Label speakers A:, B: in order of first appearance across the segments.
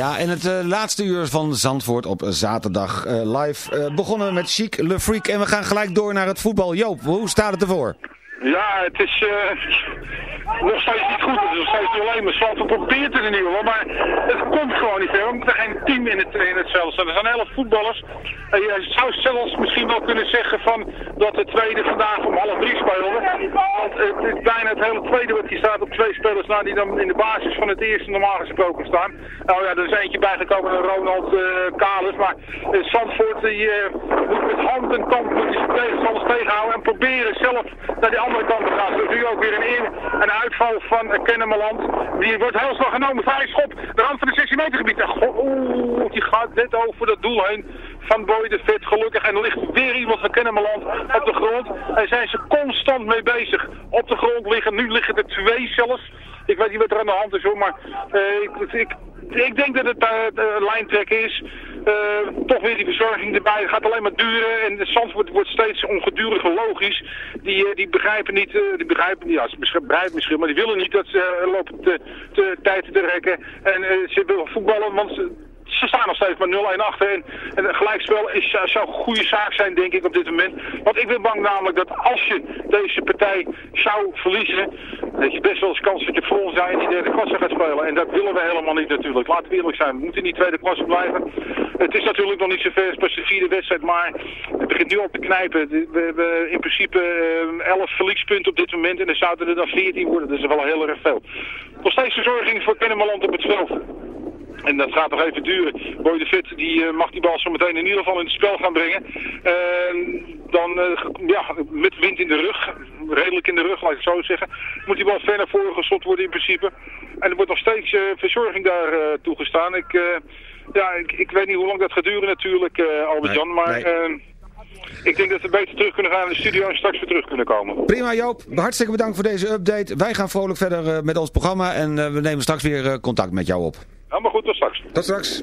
A: Ja, en het eh, laatste uur van Zandvoort op zaterdag eh, live uh, begonnen met Chic Le Freak. En we gaan gelijk door naar het voetbal. Joop, hoe staat het ervoor?
B: Ja, het is nog steeds niet goed. Het is nog steeds alleen maar Zandvoort probeert het in ieder geval. Maar het komt gewoon niet verder. We hebben geen team in het, in het. Er zijn elf voetballers. En je zou zelfs misschien wel kunnen zeggen van dat de tweede vandaag om half drie speelde. Want het is bijna het hele tweede wat hier staat op twee spelers na die dan in de basis van het eerste normaal gesproken staan. Nou ja, er is eentje bijgekomen, een Ronald uh. Maar uh, die, uh, moet met hand en tand moet tegenstanders tegenhouden en proberen zelf naar die andere kant te gaan. Dus nu ook weer een in- en uitval van Kennemerland. Die wordt heel snel genomen. Vrij schop, de rand van de 16 meter gebied. Oeh, die gaat net over dat doel heen van Boy de Vet, gelukkig. En er ligt weer iemand van Kennemerland op de grond. En zijn ze constant mee bezig. Op de grond liggen, nu liggen er twee zelfs. Ik weet niet wat er aan de hand is hoor, maar uh, ik, ik, ik, denk dat het uh, lijntrek is. Uh, toch weer die verzorging erbij. Het gaat alleen maar duren en de Zandvoort wordt steeds ongeduriger logisch. Die, die begrijpen niet, die begrijpen, ja, ze begrijpen misschien, maar die willen niet dat ze lopen te, te, tijd te rekken. En ze willen voetballen, want ze, ze staan nog steeds maar 0-1 achter. En, en een gelijkspel is, zou een goede zaak zijn, denk ik, op dit moment. Want ik ben bang namelijk dat als je deze partij zou verliezen... dat je best wel eens kans dat je volgend jaar in die derde klasse gaat spelen. En dat willen we helemaal niet natuurlijk. Laten we eerlijk zijn. We moeten in die tweede klasse blijven. Het is natuurlijk nog niet zo ver. Het is pas de vierde wedstrijd, maar het begint nu op te knijpen. We hebben in principe 11 verliespunten op dit moment. En er zouden er dan 14 worden. Dat is wel heel erg veel. Nog steeds verzorging voor Kennemerland op het veld. En dat gaat nog even duren. Boy de Fit die, uh, mag die bal zo meteen in ieder geval in het spel gaan brengen. Uh, dan, uh, ja, met wind in de rug, redelijk in de rug, laat ik het zo zeggen, moet die bal ver naar voren geschopt worden in principe. En er wordt nog steeds uh, verzorging daar toegestaan. Ik, ja, ik, ik weet niet hoe lang dat gaat duren natuurlijk, Albert-Jan, maar... Nee. Ik denk dat we beter terug kunnen gaan in de studio en straks weer terug kunnen komen.
A: Prima Joop, hartstikke bedankt voor deze update. Wij gaan vrolijk verder met ons programma en we nemen straks weer contact met jou op.
B: Helemaal goed, tot straks.
A: Tot straks.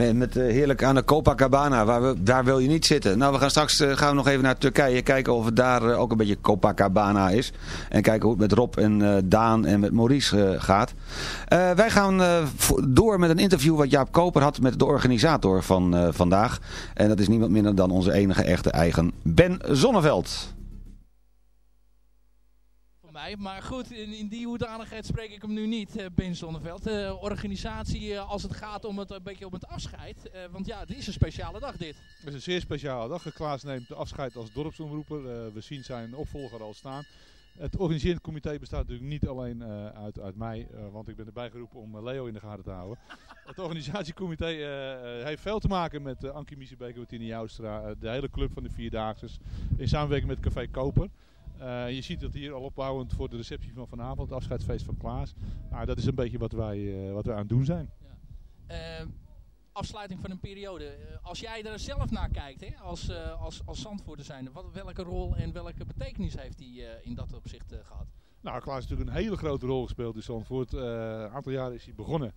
A: Met, met eh, heerlijk aan de Copacabana. Waar we, daar wil je niet zitten. Nou, we gaan straks eh, gaan we nog even naar Turkije. Kijken of het daar eh, ook een beetje Copacabana is. En kijken hoe het met Rob en Daan en met Maurice gaat. Wij gaan door met een interview wat Jaap Koper had met de organisator van vandaag. En dat is niemand minder dan onze enige echte eigen Ben Zonneveld.
C: Mij. Maar goed, in, in die hoedanigheid spreek ik hem nu niet, eh, Ben Zonneveld. Eh, organisatie eh, als het gaat om het een beetje om het afscheid. Want ja, het is een speciale dag dit.
D: Het is een zeer speciale dag. Klaas neemt de afscheid als dorpsomroeper. We zien zijn opvolger al staan. Het organiserend comité bestaat natuurlijk niet alleen uit, uit mij, want ik ben erbij geroepen om Leo in de gaten te houden. Het organisatiecomité heeft veel te maken met uh, Ankie Miesebeek Martine Joustra, de hele club van de Vierdaagses, in samenwerking met Café Koper. Eh, je ziet dat hier al opbouwend voor de receptie van vanavond, het afscheidsfeest van Klaas. Nou, dat is een beetje wat wij, eh, wat wij aan het doen zijn.
C: Eh, afsluiting van een periode. Eh, als jij er zelf naar kijkt, hè, als, als, als Zandvoorter zijnde, wat, welke rol en welke betekenis heeft hij eh, in dat opzicht eh, gehad?
D: Nou, Klaas heeft natuurlijk een hele grote rol gespeeld in Zandvoort. Een aantal jaren is hij begonnen.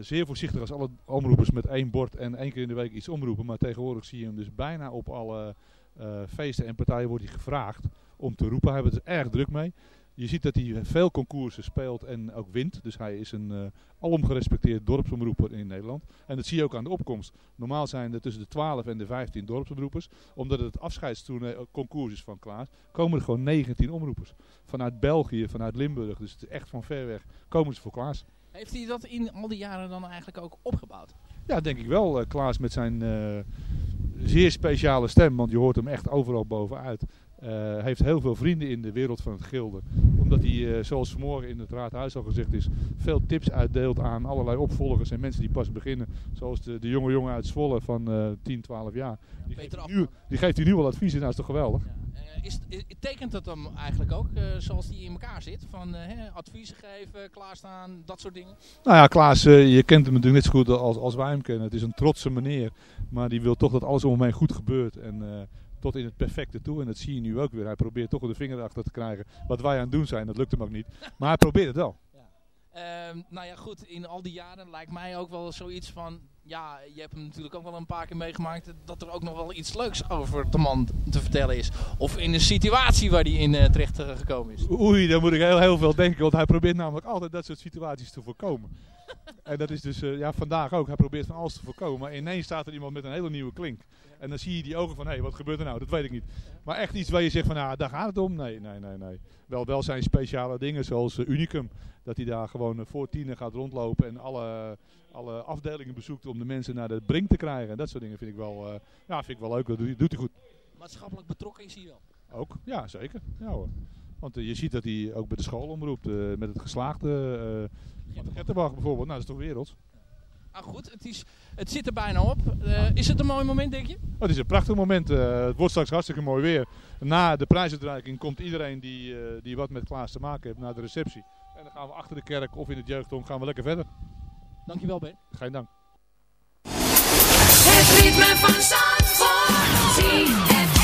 D: Zeer voorzichtig als alle omroepers met één bord en één keer in de week iets omroepen. Maar tegenwoordig zie je hem dus bijna op alle feesten en partijen wordt hij gevraagd om te roepen. Hij heeft het er erg druk mee. Je ziet dat hij veel concoursen speelt en ook wint. Dus hij is een uh, alom gerespecteerd dorpsomroeper in Nederland. En dat zie je ook aan de opkomst. Normaal zijn er tussen de 12 en de 15 dorpsomroepers. Omdat het afscheidsconcours is van Klaas, komen er gewoon 19 omroepers. Vanuit België, vanuit Limburg, dus het is echt van ver weg, komen ze voor Klaas.
C: Heeft hij dat in al die jaren dan eigenlijk ook opgebouwd?
D: Ja, denk ik wel. Klaas met zijn uh, zeer speciale stem, want je hoort hem echt overal bovenuit. Uh, heeft heel veel vrienden in de wereld van het gilden. Omdat hij, uh, zoals vanmorgen in het raadhuis al gezegd is, veel tips uitdeelt aan allerlei opvolgers en mensen die pas beginnen. Zoals de, de jonge jongen uit Zwolle van uh, 10, 12 jaar. Die,
C: Peter
D: geeft nu, die geeft hij nu al advies en dat is toch geweldig?
C: Ja. Is, is, tekent het hem eigenlijk ook, zoals die in elkaar zit? Van hè, adviezen geven, klaarstaan, dat soort dingen?
D: Nou ja, Klaas, je kent hem natuurlijk net zo goed als, als wij hem kennen. Het is een trotse meneer, maar die wil toch dat alles om hem heen goed gebeurt. En tot in het perfecte toe. En dat zie je nu ook weer. Hij probeert toch de vinger erachter te krijgen wat wij aan het doen zijn. Dat lukt hem ook niet. Maar hij probeert het wel.
C: Ja. Uh, nou ja, goed. In al die jaren lijkt mij ook wel zoiets van... Ja, je hebt hem natuurlijk ook wel een paar keer meegemaakt... dat er ook nog wel iets leuks over de man te vertellen is. Of in de situatie waar hij in uh, terecht uh, gekomen is.
D: Oei, daar moet ik heel, heel veel denken. Want hij probeert namelijk altijd dat soort situaties te voorkomen. en dat is dus uh, ja, vandaag ook. Hij probeert van alles te voorkomen. Maar ineens staat er iemand met een hele nieuwe klink. En dan zie je die ogen van, hé, hey, wat gebeurt er nou? Dat weet ik niet. Maar echt iets waar je zegt van, nou, daar gaat het om. Nee, nee, nee, nee. Wel, wel zijn speciale dingen zoals Unicum. Dat hij daar gewoon voor tienen gaat rondlopen en alle, alle afdelingen bezoekt om de mensen naar de brink te krijgen. En dat soort dingen vind ik wel, uh, ja, vind ik wel leuk. Dat doet, doet hij goed.
C: Maatschappelijk betrokken is hij wel.
D: Ook, ja, zeker. Ja, hoor. Want je ziet dat hij ook bij de school omroept met het geslaagde. Uh, Gettenbach bijvoorbeeld, nou, dat is toch werelds.
C: Ah goed, het, is, het zit er bijna op. Uh, is het een mooi moment, denk je?
D: Oh, het is een prachtig moment. Het wordt straks hartstikke mooi weer. Na de prijsuitreiking komt iedereen die, die wat met Klaas te maken heeft naar de receptie. En dan gaan we achter de kerk of in het jeugdhong gaan we lekker verder.
C: Dankjewel Ben.
D: Geen dank.
E: Het ritme van Zandvoort,
F: ZFM.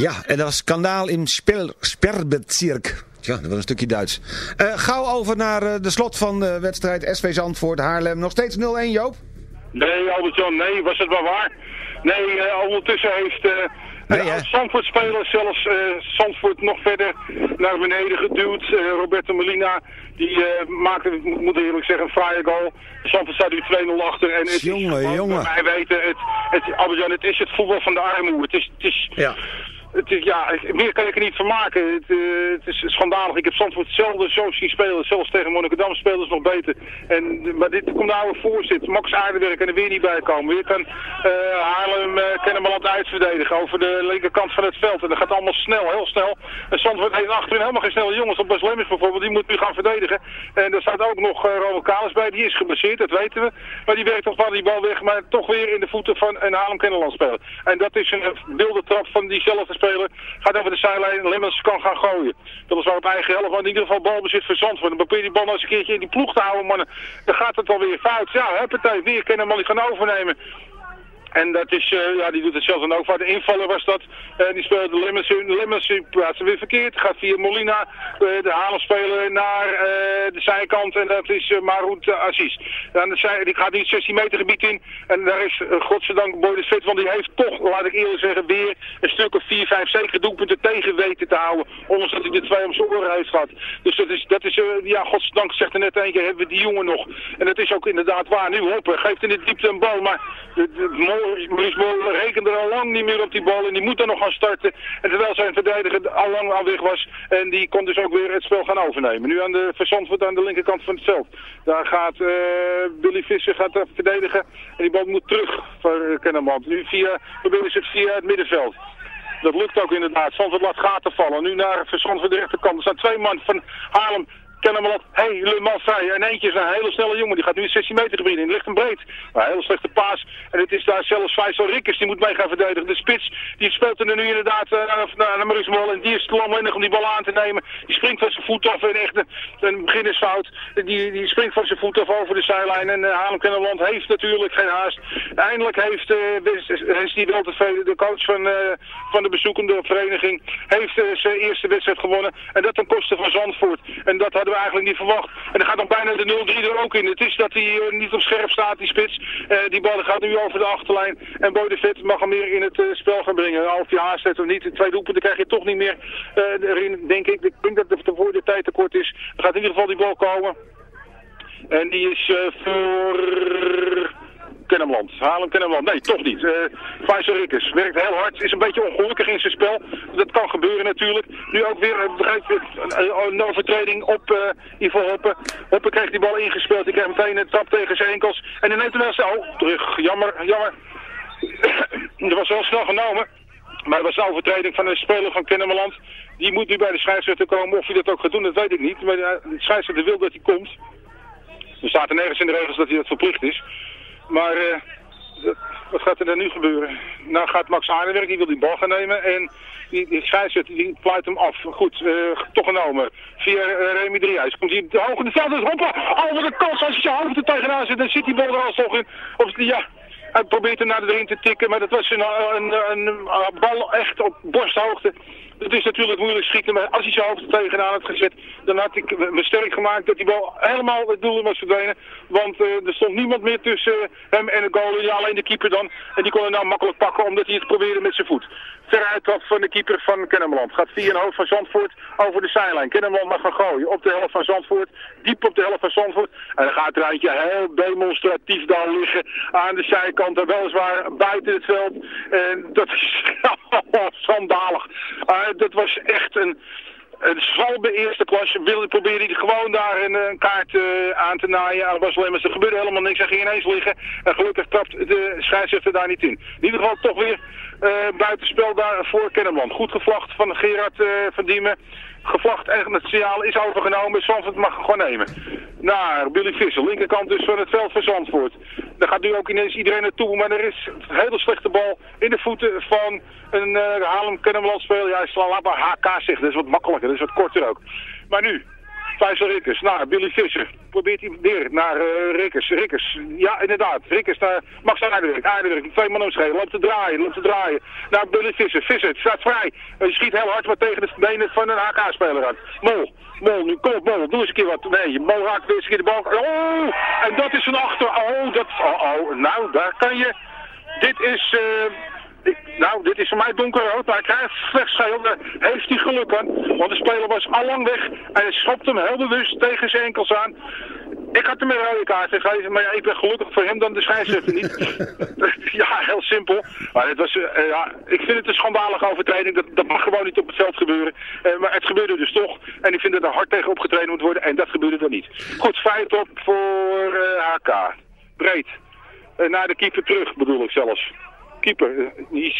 A: Ja, en dat was Skandaal in Spel- Sperrbezirk. Ja, dat was een stukje Duits. Eh, gauw over naar eh, de slot van de wedstrijd SV Zandvoort Haarlem. Nog steeds 0-1 Joop?
B: Nee, Albert-Jan, nee, was het maar waar. Nee, eh, ondertussen heeft eh
A: Nee,
B: de? Zandvoort-speler zelfs Zandvoort nog verder naar beneden geduwd. Roberto Molina, die maakte, ik moet eerlijk zeggen, een fraaie goal. Zandvoort staat nu 2-0 achter. En het is
A: Jongen,
B: gewoon,
A: jongen.
B: Wij weten, het, het, Albert-Jan, het is het voetbal van de armoede. Het is... Het is
A: Ja.
B: Het is, ja, meer kan ik er niet van maken. Het, eh, het is schandalig. Ik heb Zandvoort zelden zo zien. Zelfs tegen Monnikendam spelen ze nog beter. En, maar dit komt nou een voorzit. Max Aardenwerk kan er weer niet bij komen. Weer kan eh, Haarlem uh, uitverdedigen over de linkerkant van het veld. En dat gaat allemaal snel, heel snel. En Zandvoort heeft achterin helemaal geen snelle jongens. Op Bas Lemmers bijvoorbeeld, die moet nu gaan verdedigen. En er staat ook nog uh, Ronald Kalis bij. Die is geblesseerd, dat weten we. Maar die werkt toch van die bal weg. Maar toch weer in de voeten van een Haarlem Kennemerland speler. En dat is een wilde trap van diezelfde Gaat over de zijlijn. Lemmers kan gaan gooien. Dat is wel op eigen helft. Maar in ieder geval balbezit voor Zandvoort. Dan probeer die bal eens een keertje in die ploeg te houden. Maar dan gaat het alweer fout. Ja, huppatee. Weer Kennemerland gaan overnemen. En dat is, eh, ja, die doet het zelfs dan ook. De invaller was dat. Eh, die speelde de Lemmers in. Lemmers in plaatsen weer verkeerd. Gaat via Molina eh, de Haarlem spelen naar de zijkant. En dat is uh, Maroet uh, zij, die gaat het 16 meter gebied in. En daar is uh, godzijdank Boy de Vet. Want die heeft toch, laat ik eerlijk zeggen, weer een stuk of 4, 5 zeker doelpunten tegen weten te houden. Ondanks dat hij de twee om zijn oren heeft gehad. Dus dat is, dat is uh, ja, godzijdank zegt er net een keer, hebben we die jongen nog. En dat is ook inderdaad waar. Nu Hoppen geeft in de diepte een bal. Maar Maurice rekent er al lang niet meer op die bal en die moet dan nog gaan starten. En terwijl zijn verdediger al lang al weg was en die kon dus ook weer het spel gaan overnemen. Nu aan de Verzandvoort aan de linkerkant van het veld. Daar gaat uh, Billy Visser gaat verdedigen en die bal moet terug voor Kennemerland. Nu via, proberen ze het via het middenveld. Dat lukt ook inderdaad. Zandvoort laat gaten vallen. Nu naar Verzandvoort de rechterkant. Er staan twee man van Haarlem Kennemerland helemaal vrij. En eentje is een hele snelle jongen. Die gaat nu 16 meter gebied in. Ligt hem breed. Maar een hele slechte paas. En het is daar zelfs Faisal Rikkers. Die moet mee gaan verdedigen. De spits die speelt er nu inderdaad uh, naar, naar Maurice Mol. En die is lamlendig om die bal aan te nemen. Die springt van zijn voet af. En echt een, een beginnersfout. Die, die springt van zijn voet af over de zijlijn. En uh, heeft natuurlijk geen haast. Eindelijk heeft uh, die wel. De coach van, van de bezoekende vereniging heeft zijn eerste wedstrijd gewonnen. En dat ten koste van Zandvoort. En dat hadden we eigenlijk niet verwacht. En er gaat dan bijna de 0-3 er ook in. Het is dat hij uh, niet op scherp staat, die spits. Uh, die bal gaat nu over de achterlijn. En Boy de Vet mag hem meer in het uh, spel gaan brengen. Of je haast of niet. De twee doelpunten krijg je toch niet meer erin, denk ik. Ik denk dat het voor de tijd tekort is. Er gaat in ieder geval die bal komen. En die is voor... Kennemerland. Haarlem Kennemerland. Nee, toch niet. Uh, Faisal Rikkers werkt heel hard. Is een beetje ongelukkig in zijn spel. Dat kan gebeuren natuurlijk. Nu ook weer uh, een overtreding op uh, Ivo Hoppen. Hoppen kreeg die bal ingespeeld. Die kreeg meteen een trap tegen zijn enkels. En dan neemt hij wel snel. Oh, terug. Jammer, jammer. dat was wel snel genomen. Maar het was een overtreding van een speler van Kennemerland. Die moet nu bij de scheidsrechter komen. Of hij dat ook gaat doen, dat weet ik niet. Maar de scheidsrechter wil dat hij komt. Er staat er nergens in de regels dat hij dat verplicht is. Maar uh, wat gaat er dan nu gebeuren? Nou gaat Max Aardenwerk, die wil die bal gaan nemen en die, die scheidsrechter die pleit hem af. Goed, uh, toch genomen. Via uh, Remy Driehuis. Komt hij hoog in de veld, dus hoppa! Al wat een kans als je je hoofd er tegenaan zit, dan zit die bal er alsnog in. Of, ja, hij probeert er naar erin te tikken, maar dat was een, een, een bal echt op borsthoogte. Het is natuurlijk moeilijk schieten, maar als hij zijn hoofd tegenaan had gezet, dan had ik me sterk gemaakt dat hij wel helemaal het doel was verdwenen. Want eh, er stond niemand meer tussen eh, hem en de goal, ja, alleen de keeper dan. En die kon hij nou makkelijk pakken, omdat hij het probeerde met zijn voet. Veruit trap van de keeper van Kennemerland. Gaat via een hoofd van Zandvoort over de zijlijn. Kennemerland mag gaan gooien op de helft van Zandvoort. Diep op de helft van Zandvoort. En dan gaat er eentje heel demonstratief daar liggen aan de zijkant. En weliswaar buiten het veld. En dat is schandalig. Dat was echt een... Een zwalbe eerste klasse wilde probeerde hij gewoon daar een, kaart eh, aan te naaien. Was alleen maar, er gebeurde helemaal niks. Hij ging ineens liggen. En gelukkig trapt de scheidsrechter daar niet in. In ieder geval toch weer eh, buitenspel daar voor Kennemerland. Goed gevlacht van Gerard eh, van Diemen. Gevlacht en het signaal is overgenomen. Zandvoort mag gewoon nemen. Naar Billy Visser, linkerkant dus van het veld van Zandvoort. Daar gaat nu ook ineens iedereen naartoe. Maar er is een hele slechte bal in de voeten van een uh, Haarlem Kennemerland speler. Ja, maar HK zeggen. Dat is wat makkelijker, dat is wat korter ook. Maar nu, Faisal Rikkers naar Billy Visser. Probeert hij weer naar eh, Rikkers. Rikkers, ja inderdaad. Rikkers naar Max Aardenwerk. Aardenwerk, twee man omschreven. Loopt te draaien, loopt te draaien. Naar Billy Visser. Visser staat vrij. Hij schiet heel hard maar tegen de benen van een HK-speler aan. Mol. Mol, nu kom op Mol, doe eens een keer wat. Nee, Mol raakt weer eens een keer de bal. Oh, en dat is een achter. Oh, dat, oh, oh, nou, daar kan je. Dit is, eh, nou, dit is voor mij donkerrood, maar hij krijgt slechts geel. Daar heeft hij geluk aan, want de speler was al lang weg. En hij schopt hem heel bewust tegen zijn enkels aan. Ik had hem een rode kaart gegeven, maar ja, ik ben gelukkig voor hem dan de scheidsrechter niet. ja, heel simpel. Maar het was, eh, ja, ik vind het een schandalige overtreding. Dat, dat mag gewoon niet op het veld gebeuren. Eh, maar het gebeurde dus toch. En ik vind dat er hard tegen opgetreden moet worden. En dat gebeurde dan niet. Goed, feit op voor HK. Breed. Eh, naar de keeper terug, bedoel ik zelfs keeper. Die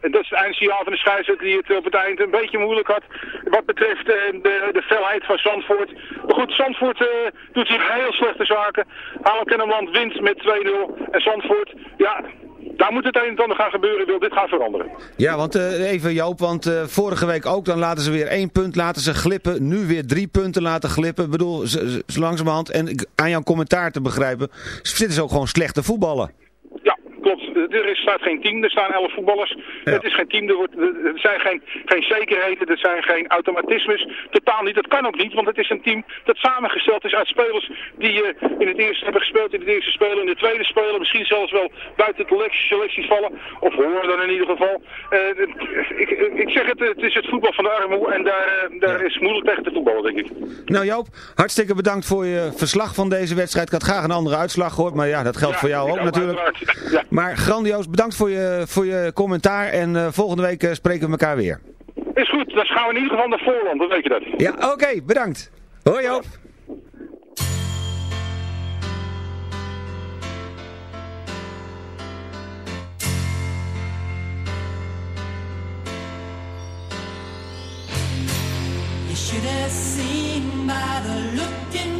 B: en dat is het eindsignaal van de scheidsrechter die het op het eind een beetje moeilijk had. Wat betreft eh, de, de felheid van Zandvoort. Maar goed, Zandvoort eh, doet zich heel slechte zaken. Haarlem Kennemerland wint met 2-0. En Zandvoort, ja, daar moet het een en ander gaan gebeuren. Wil dit gaan veranderen.
A: Ja, want even Joop, want vorige week ook, dan laten ze weer één punt laten ze glippen. Nu weer drie punten laten glippen. Ik bedoel, z- z- zo langzamerhand, en aan jouw commentaar te begrijpen, zitten ze ook gewoon slechte voetballen.
B: Er staat geen team, er staan elf voetballers. Het is geen team, er, wordt, er zijn geen, geen zekerheden, er zijn geen automatismes. Totaal niet, dat kan ook niet, want het is een team dat samengesteld is uit spelers die eh, in het eerste hebben gespeeld, in het eerste spelen, in de tweede spelen, misschien zelfs wel buiten de selectie- selecties vallen. Of horen dan in ieder geval. Eh, ik, ik zeg het, het is het voetbal van de armoe en daar, eh, daar is moeilijk tegen te voetballen, denk ik.
A: Nou Joop, hartstikke bedankt voor je verslag van deze wedstrijd. Ik had graag een andere uitslag gehoord, maar ja, dat geldt
B: Ja,
A: voor jou ook
B: ook,
A: natuurlijk.
B: Ja.
A: Maar grandioos, bedankt voor je, voor je commentaar en eh, volgende week eh, spreken we elkaar weer.
B: Is goed, dan gaan we in ieder geval naar Voorland, dan weet je dat.
A: Ja, oké, bedankt. Hoi Joop.
F: You should have seen by the look in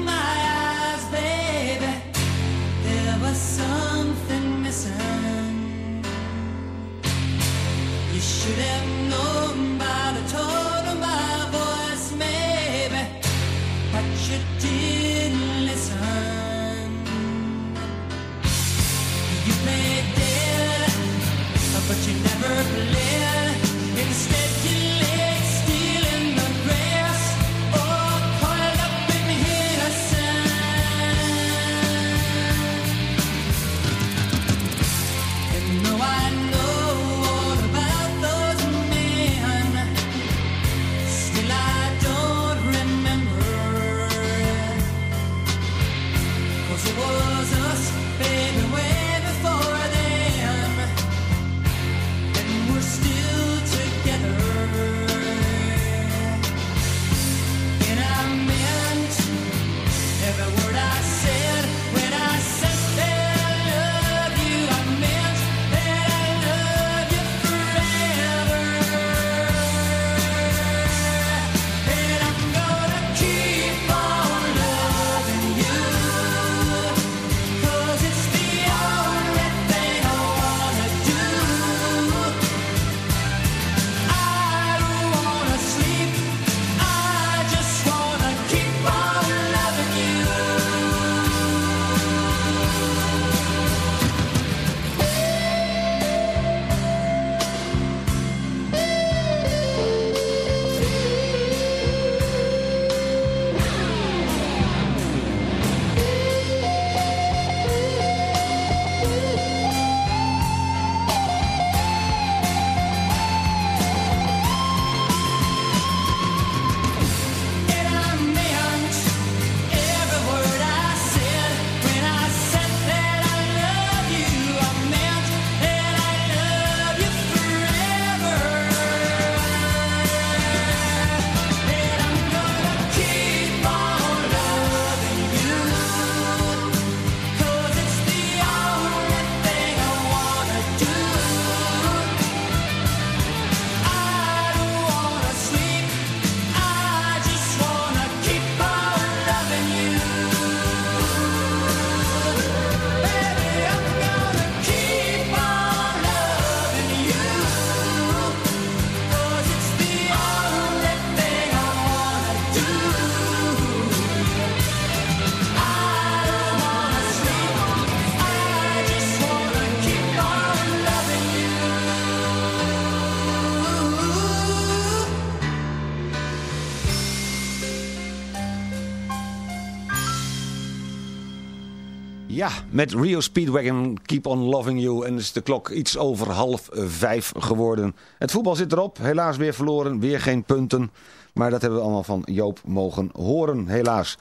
A: met Rio Speedwagon Keep on Loving You. En is de klok iets over half vijf geworden. Het voetbal zit erop. Helaas weer verloren. Weer geen punten. Maar dat hebben we allemaal van Joop mogen horen, helaas.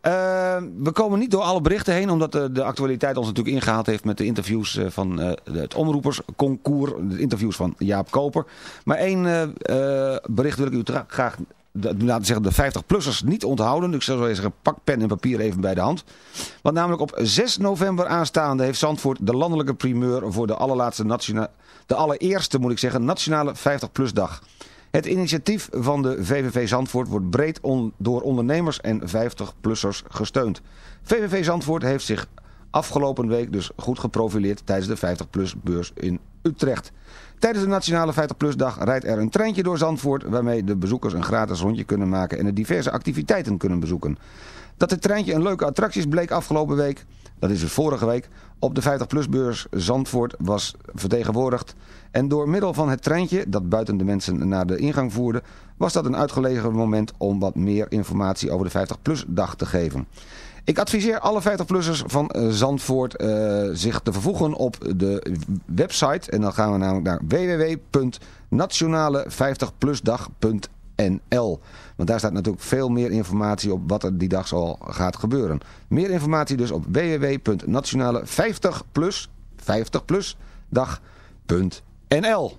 A: Eh, we komen niet door alle berichten heen, omdat de, de actualiteit ons natuurlijk ingehaald heeft met de interviews eh, van eh, het omroepersconcours, de interviews van Jaap Koper. Maar één eh, eh, bericht wil ik u graag laten zeggen, de 50-plussers niet onthouden. Ik zou zo zeggen, pak pen en papier even bij de hand. Want namelijk op 6 november aanstaande heeft Zandvoort de landelijke primeur voor de allerlaatste de allereerste moet ik zeggen, nationale 50-plus dag. Het initiatief van de VVV Zandvoort wordt breed door ondernemers en 50-plussers gesteund. VVV Zandvoort heeft zich afgelopen week dus goed geprofileerd tijdens de 50-plus beurs in Utrecht. Tijdens de Nationale 50-plus dag rijdt er een treintje door Zandvoort... waarmee de bezoekers een gratis rondje kunnen maken en de diverse activiteiten kunnen bezoeken. Dat het treintje een leuke attractie is bleek afgelopen week, dat is dus vorige week, op de 50-plus beurs Zandvoort was vertegenwoordigd. En door middel van het treintje, dat buiten de mensen naar de ingang voerde, was dat een uitgelegen moment om wat meer informatie over de 50-plus dag te geven. Ik adviseer alle 50-plussers van eh, Zandvoort eh, zich te vervoegen op de website. En dan gaan we namelijk naar www.nationale50plusdag.nl Want daar staat natuurlijk veel meer informatie op wat er die dag zal gaat gebeuren. Meer informatie dus op www.nationale50plus 50plusdag.nl
E: Let's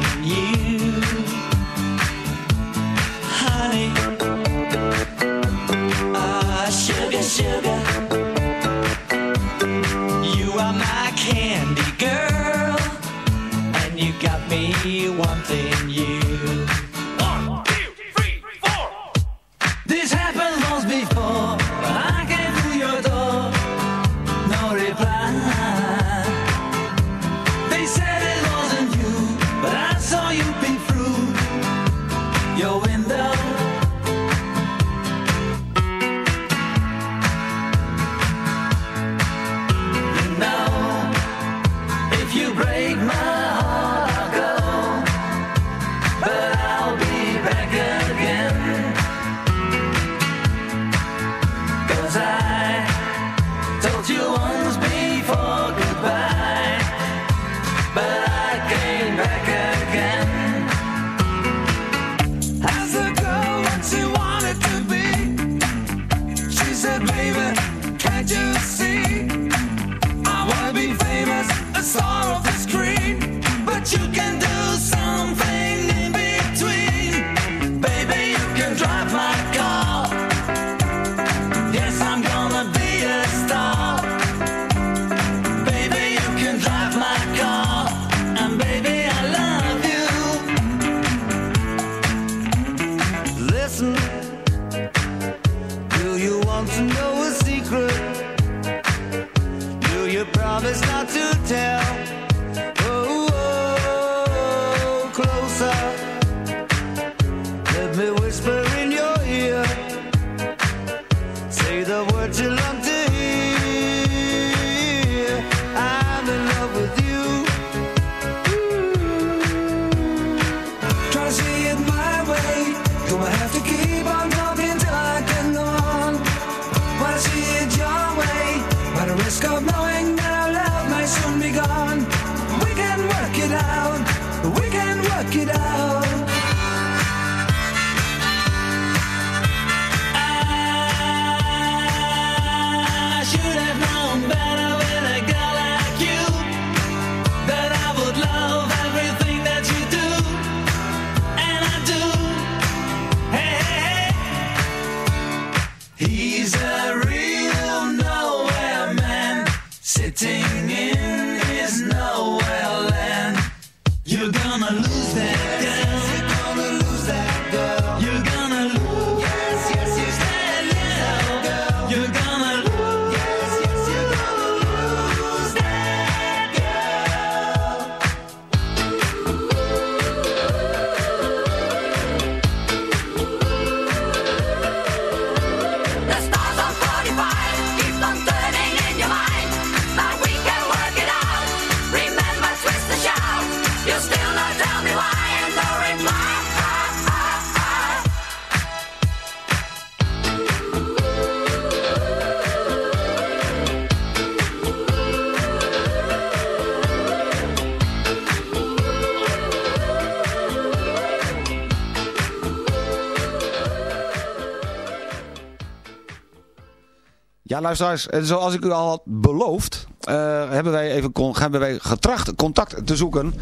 A: Ja, luisteraars, en zoals ik u al had beloofd, eh, hebben wij even hebben wij getracht contact te zoeken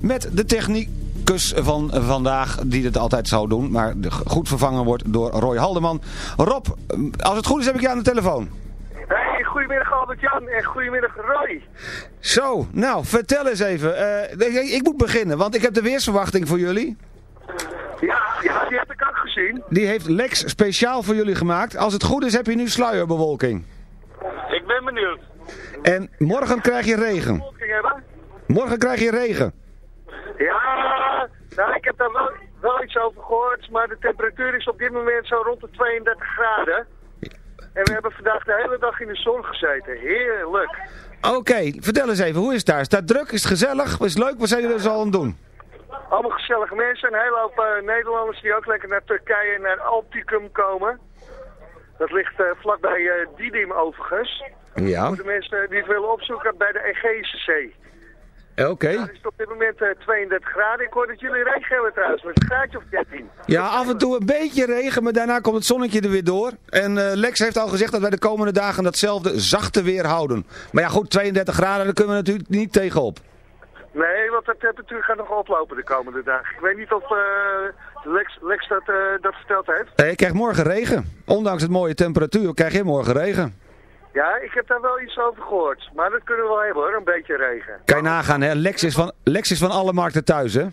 A: met de technicus van vandaag, die het altijd zou doen, maar goed vervangen wordt door Roy Haldeman. Rob, als het goed is heb ik je aan de telefoon.
G: Hey, goedemiddag Albert-Jan en goedemiddag Roy.
A: Zo, nou, vertel eens even. Eh, ik moet beginnen, want ik heb de weersverwachting voor jullie.
G: Ja, ja, die heb ik ook gezien.
A: Die heeft Lex speciaal voor jullie gemaakt. Als het goed is heb je nu sluierbewolking.
G: Ik ben benieuwd.
A: En morgen krijg je regen. Morgen krijg je regen.
G: Ja, nou, ik heb daar wel, wel iets over gehoord, maar de temperatuur is op dit moment zo rond de 32 graden. En we hebben vandaag de hele dag in de zon gezeten. Heerlijk.
A: Oké, vertel eens even, hoe is het daar? Is het druk? Is het gezellig? Is het leuk? Wat zijn jullie er zo aan het doen?
G: Allemaal gezellige mensen. Een hele hoop eh, Nederlanders die ook lekker naar Turkije en naar Alpticum komen. Dat ligt eh, vlakbij eh Didim overigens.
A: Ja.
G: Voor de mensen die het willen opzoeken bij de Egeïsche Zee.
A: Oké.
G: Het is op dit moment eh, 32 graden. Ik hoor dat jullie regen hebben trouwens, met een graadje of 13.
A: Ja, af en toe een beetje regen, maar daarna komt het zonnetje er weer door. En Lex heeft al gezegd dat wij de komende dagen datzelfde zachte weer houden. Maar ja goed, 32 graden, daar kunnen we natuurlijk niet tegenop.
G: Nee, want de temperatuur gaat nog oplopen de komende dagen. Ik weet niet of eh, Lex, Lex dat, eh, dat verteld heeft.
A: Eh, je krijgt morgen regen. Ondanks het mooie temperatuur krijg je morgen regen.
G: Ja, ik heb daar wel iets over gehoord. Maar dat kunnen we wel hebben hoor, een beetje regen.
A: Kan je nagaan, hè? Lex is van, Lex is van alle markten thuis, hè?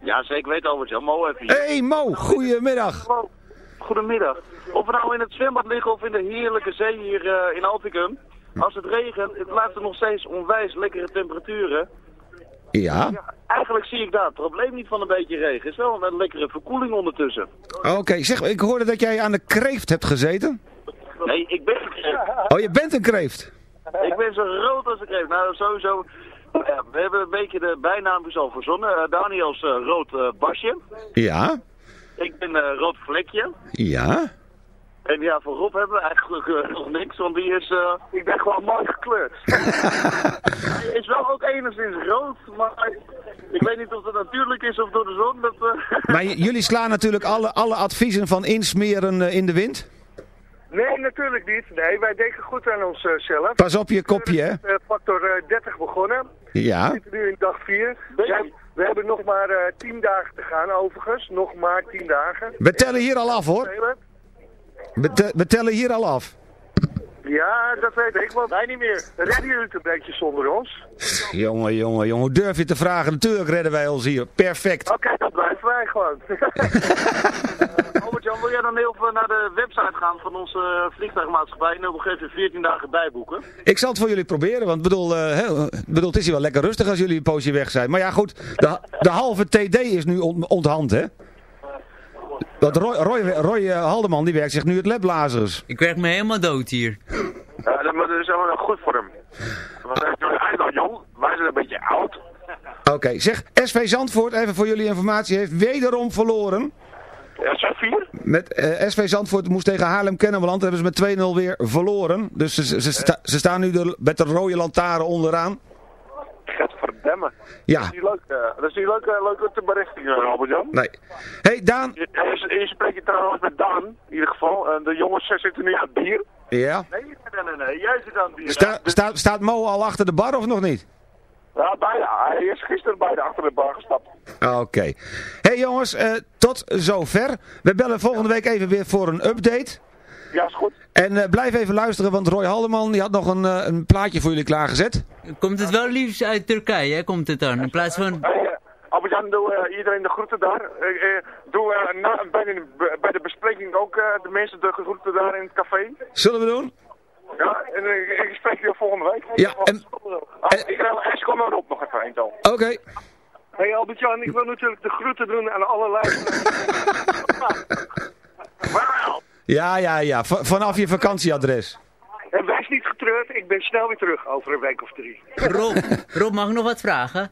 H: Ja, zeker weet Albert Jan. Mo even
A: Hé hey Mo, goedemiddag.
H: Mo, goedemiddag. Of we nou in het zwembad liggen of in de heerlijke zee hier eh, in Alticum. Als het regent, het blijft er nog steeds onwijs lekkere temperaturen.
A: Ja?
H: Eigenlijk zie ik daar het probleem niet van een beetje regen. Het is wel een lekkere verkoeling ondertussen.
A: Oké, zeg, ik hoorde dat jij aan de kreeft hebt gezeten.
H: Nee, ik ben...
A: Oh, je bent een kreeft.
H: Ik ben zo rood als ik kreeg. Nou, sowieso... ja, we hebben een beetje de bijnaampjes al verzonnen. Eh, Daniel is eh, rood eh, basje.
A: Ja?
H: Ik ben rood vlekje.
A: Ja?
H: En ja, voor Rob hebben we eigenlijk eh, nog niks, want die is... eh,
G: Ik ben gewoon mooi gekleurd.
H: Hij is wel ook enigszins rood, maar ik weet niet of dat natuurlijk is of door de zon. Dat, eh,
A: Maar jullie slaan natuurlijk alle, alle adviezen van insmeren in de wind.
G: Nee, natuurlijk niet. Nee, wij denken goed aan onszelf.
A: Pas op je kopje, hè?
G: Uh, factor eh, 30 begonnen.
A: Ja.
G: We zitten nu in dag 4. We, we hebben nog maar eh 10 dagen te gaan overigens. Nog maar 10 dagen.
A: We tellen hier al af, hoor. We, te- we tellen hier al af.
G: Ja, dat weet ik, want wij niet meer. Redden jullie het een beetje zonder ons?
A: Jongen, jongen, jongen. Hoe durf je te vragen? Natuurlijk redden wij ons hier. Perfect.
G: Oké, dat blijven wij gewoon.
H: Albert-Jan, wil jij dan heel veel naar de website gaan van onze eh, vliegtuigmaatschappij en een gegeven moment 14 dagen bijboeken?
A: Ik zal het voor jullie proberen, want bedoel, eh, hè, bedoel, het is hier wel lekker rustig als jullie een poosje weg zijn. Maar ja goed, de, de halve TD is nu on- onthand, hè? Want Roy, Roy, Roy eh, Haldeman die werkt zich nu het labblazers.
I: Ik werk me helemaal dood hier.
J: Ja, dat maar dat is allemaal goed voor hem. Want hij is nog jong, wij zijn een beetje oud.
A: Oké, zeg, SV Zandvoort, even voor jullie informatie, heeft wederom verloren.
J: Ja, zo vier?
A: Met, eh, SV Zandvoort moest tegen Haarlem Kennemerland, hebben ze met 2-0 weer verloren. Dus ze, ze, ze, sta- ze staan nu de, met de rode lantaarn onderaan. Ja.
J: Dat is niet leuk, eh, dat is niet leuk, eh, leuk te berichten, uh, Albert-Jan.
A: Nee. hey, Daan.
J: Eerst, spreek je trouwens met Daan, in ieder geval. Eh, de jongens eh, zitten nu aan het bier.
A: Ja.
J: Nee, nee, nee, nee, jij zit aan het bier.
A: Sta, sta, staat Mo al achter de bar of nog niet?
J: Ja, bijna. Hij is gisteren bijna achter de bar gestapt.
A: Oké. hey, jongens, eh, tot zover. We bellen volgende week even weer voor een update.
J: Ja, is goed.
A: En eh, blijf even luisteren, want Roy Haldeman die had nog een, eh, een plaatje voor jullie klaargezet.
I: Komt het wel liefst uit Turkije, hè? Komt het dan? In plaats van...
J: Eh, Albert-Jan, doe iedereen de groeten daar. Doe na, bij, de, bij de bespreking ook eh, de mensen de groeten daar in het café.
A: Zullen we doen?
J: Ja, en ik spreek je volgende week.
A: Ja, en...
J: Ah, ik ik kom maar op nog even een tal.
A: Oké.
G: Hey Albert-Jan, ik wil natuurlijk de groeten doen aan alle luisteraars.
A: Ja, ja, ja. V- vanaf je vakantieadres.
G: en wees niet getreurd, ik ben snel weer terug over een week of drie.
I: Rob, Rob, mag ik nog wat vragen?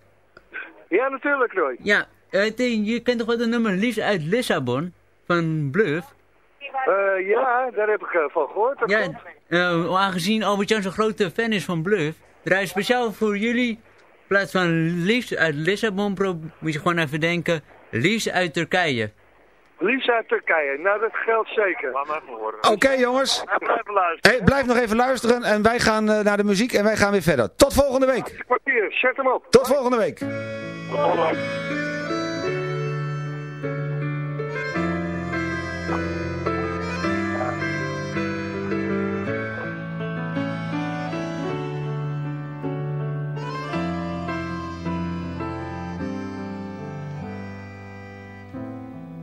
G: Ja, natuurlijk Roy.
I: Ja, eh, je kent toch wel de nummer liefst uit Lissabon? Van Bluff?
G: Eh, ja, daar heb ik eh, van gehoord. dat
I: Ja, eh, aangezien Albert-Jan zo'n grote fan is van Bluff, draai speciaal voor jullie, in plaats van liefst uit Lissabon, moet je gewoon even denken, liefst uit Turkije.
G: Liefst uit Turkije, nou dat geldt zeker. Laat me even horen.
A: Oké, jongens.
G: Blijf luisteren.
A: Hey, blijf nog even luisteren en wij gaan eh, naar de muziek en wij gaan weer verder. Tot volgende week.
G: Kwartier, zet hem op.
A: Tot volgende week.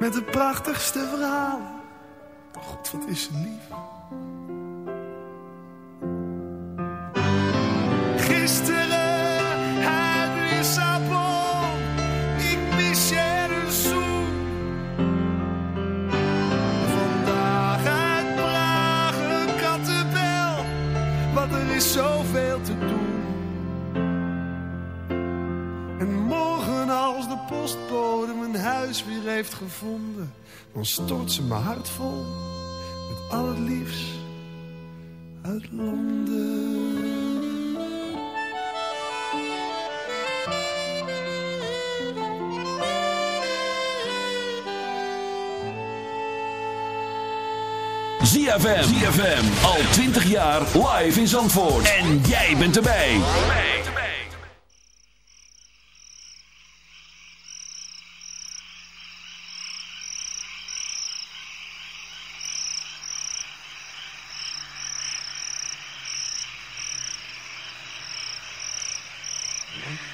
K: Met de prachtigste verhalen. God, wat is lief. Gisteren uit Lissabon. Ik mis je een. Vandaag uit Praag een kattenbel. Want er is zoveel postbode mijn huis weer heeft gevonden, dan stort ze mijn hart vol met al het liefst uit Londen.
L: ZFM. ZFM. Al 20 jaar live in Zandvoort. En jij bent erbij.
M: Mm-hmm.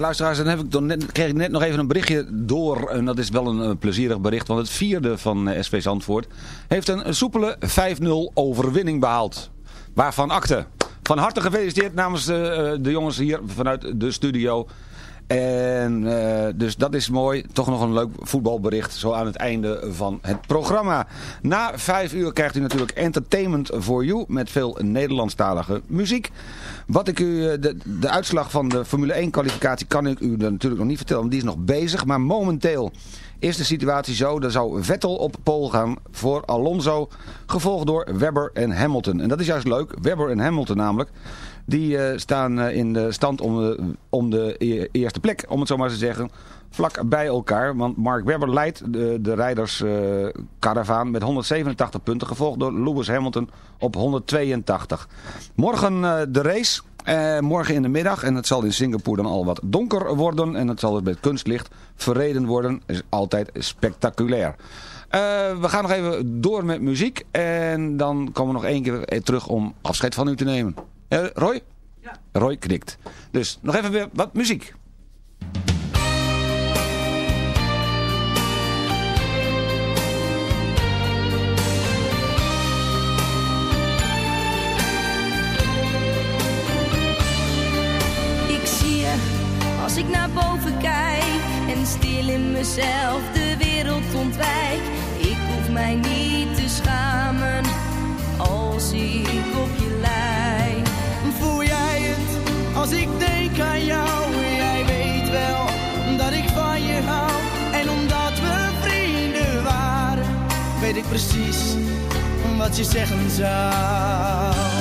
M: Luisteraars, dan, heb ik dan kreeg ik net nog even een berichtje door. En dat is wel een, eh, plezierig bericht, want het vierde van eh, SV Zandvoort heeft een soepele 5-0 overwinning behaald.
A: Waarvan akte. Van harte gefeliciteerd namens de, eh, de jongens hier vanuit de studio. En eh, dus dat is mooi. Toch nog een leuk voetbalbericht zo aan het einde van het programma. Na vijf uur krijgt u natuurlijk Entertainment for You met veel Nederlandstalige muziek. Wat ik u, eh, de, de uitslag van de Formule 1 kwalificatie kan ik u natuurlijk nog niet vertellen, want die is nog bezig. Maar momenteel is de situatie zo, dan zou Vettel op pol gaan voor Alonso, gevolgd door Webber en Hamilton. En dat is juist leuk, Webber en Hamilton namelijk. Die eh, staan eh, in de stand om de, om de e- eerste plek, om het zo maar te zeggen, vlak bij elkaar. Want Mark Webber leidt de, de rijderskaravaan met 187 punten, gevolgd door Lewis Hamilton op 182. Morgen eh, de race. Eh, morgen in de middag, en het zal in Singapore dan al wat donker worden. En het zal dus met kunstlicht verreden worden. Is altijd spectaculair. Eh, we gaan nog even door met muziek. En dan komen we nog één keer terug om afscheid van u te nemen. Eh, Roy? Ja. Roy knikt. Dus nog even weer wat muziek.
F: Ik zie je als ik naar boven kijk en stil in mezelf de wereld ontwijk. Ik hoef mij niet te schamen als ik op je lijk.
N: Als ik denk aan jou? Jij weet wel dat ik van je hou. En omdat we vrienden waren, weet ik precies wat je zeggen zou.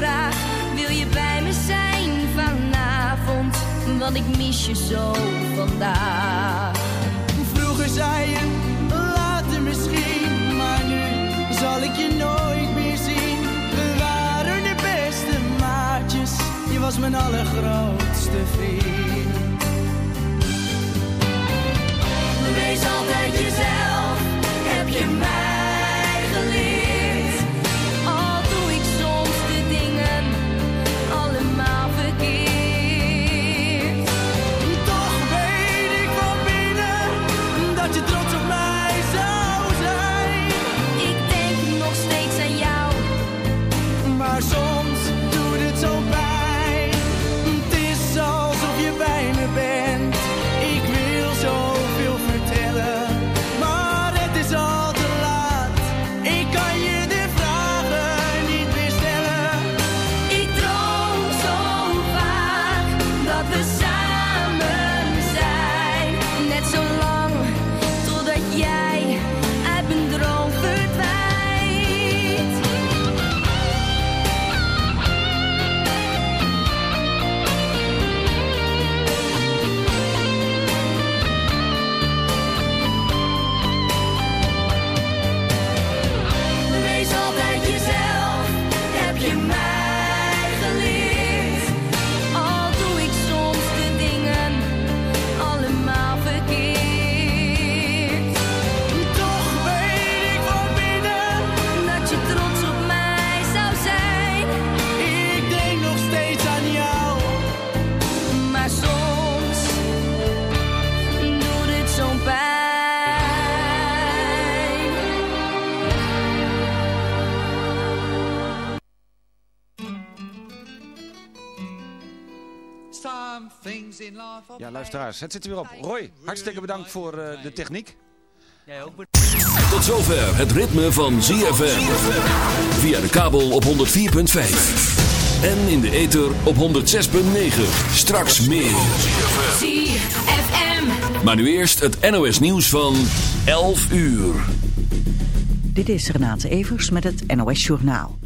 F: Vraag. Wil je bij me zijn vanavond? Want ik mis je zo vandaag.
N: Vroeger zei je later misschien, maar nu zal ik je nooit meer zien. We waren de beste maatjes, je was mijn allergrootste vriend.
F: Wees altijd jezelf, heb je mij
A: luisteraars, het zit er weer op. Roy, hartstikke bedankt voor eh, de techniek.
I: Jij ook
L: Tot zover het ritme van ZFM. Via de kabel op 104.5. En in de ether op 106.9. Straks meer.
O: ZFM.
L: Maar nu eerst het NOS nieuws van 11 uur.
P: Dit is Renate Evers met het NOS Journaal.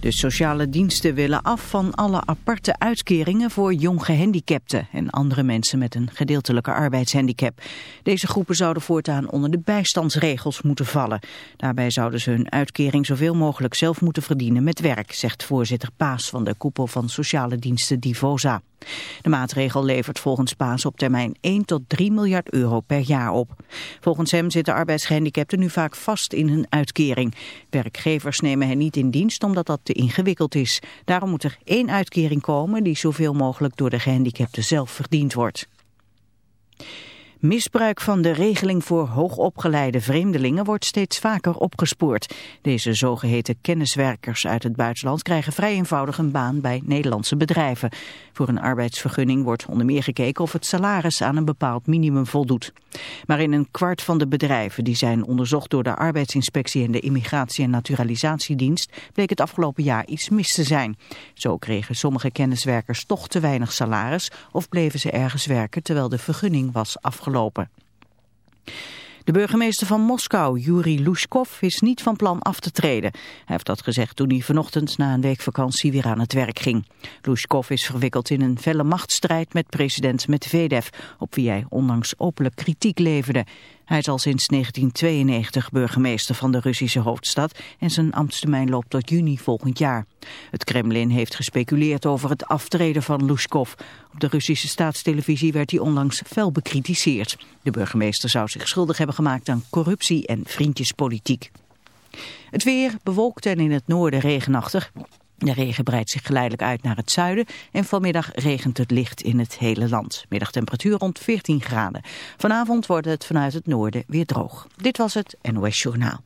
P: De sociale diensten willen af van alle aparte uitkeringen voor jong gehandicapten en andere mensen met een gedeeltelijke arbeidshandicap. Deze groepen zouden voortaan onder de bijstandsregels moeten vallen. Daarbij zouden ze hun uitkering zoveel mogelijk zelf moeten verdienen met werk, zegt voorzitter Paas van de koepel van sociale diensten Divosa. De maatregel levert volgens Paas op termijn 1 tot 3 miljard euro per jaar op. Volgens hem zitten arbeidsgehandicapten nu vaak vast in hun uitkering. Werkgevers nemen hen niet in dienst omdat dat te ingewikkeld is. Daarom moet er één uitkering komen die zoveel mogelijk door de gehandicapten zelf verdiend wordt. Misbruik van de regeling voor hoogopgeleide vreemdelingen wordt steeds vaker opgespoord. Deze zogeheten kenniswerkers uit het buitenland krijgen vrij eenvoudig een baan bij Nederlandse bedrijven. Voor een arbeidsvergunning wordt onder meer gekeken of het salaris aan een bepaald minimum voldoet. Maar in een kwart van de bedrijven die zijn onderzocht door de arbeidsinspectie en de immigratie- en naturalisatiedienst bleek het afgelopen jaar iets mis te zijn. Zo kregen sommige kenniswerkers toch te weinig salaris of bleven ze ergens werken terwijl de vergunning was afgelopen. De burgemeester van Moskou, Yuri Lushkov, is niet van plan af te treden. Hij heeft dat gezegd toen hij vanochtend na een week vakantie weer aan het werk ging. Lushkov is verwikkeld in een felle machtsstrijd met president Medvedev, op wie hij onlangs openlijk kritiek leverde. Hij is al sinds 1992 burgemeester van de Russische hoofdstad en zijn ambtstermijn loopt tot juni volgend jaar. Het Kremlin heeft gespeculeerd over het aftreden van Lushkov. Op de Russische staatstelevisie werd hij onlangs fel bekritiseerd. De burgemeester zou zich schuldig hebben gemaakt aan corruptie en vriendjespolitiek. Het weer bewolkt en in het noorden regenachtig. De regen breidt zich geleidelijk uit naar het zuiden en vanmiddag regent het licht in het hele land. Middagtemperatuur rond 14 graden. Vanavond wordt het vanuit het noorden weer droog. Dit was het NOS Journaal.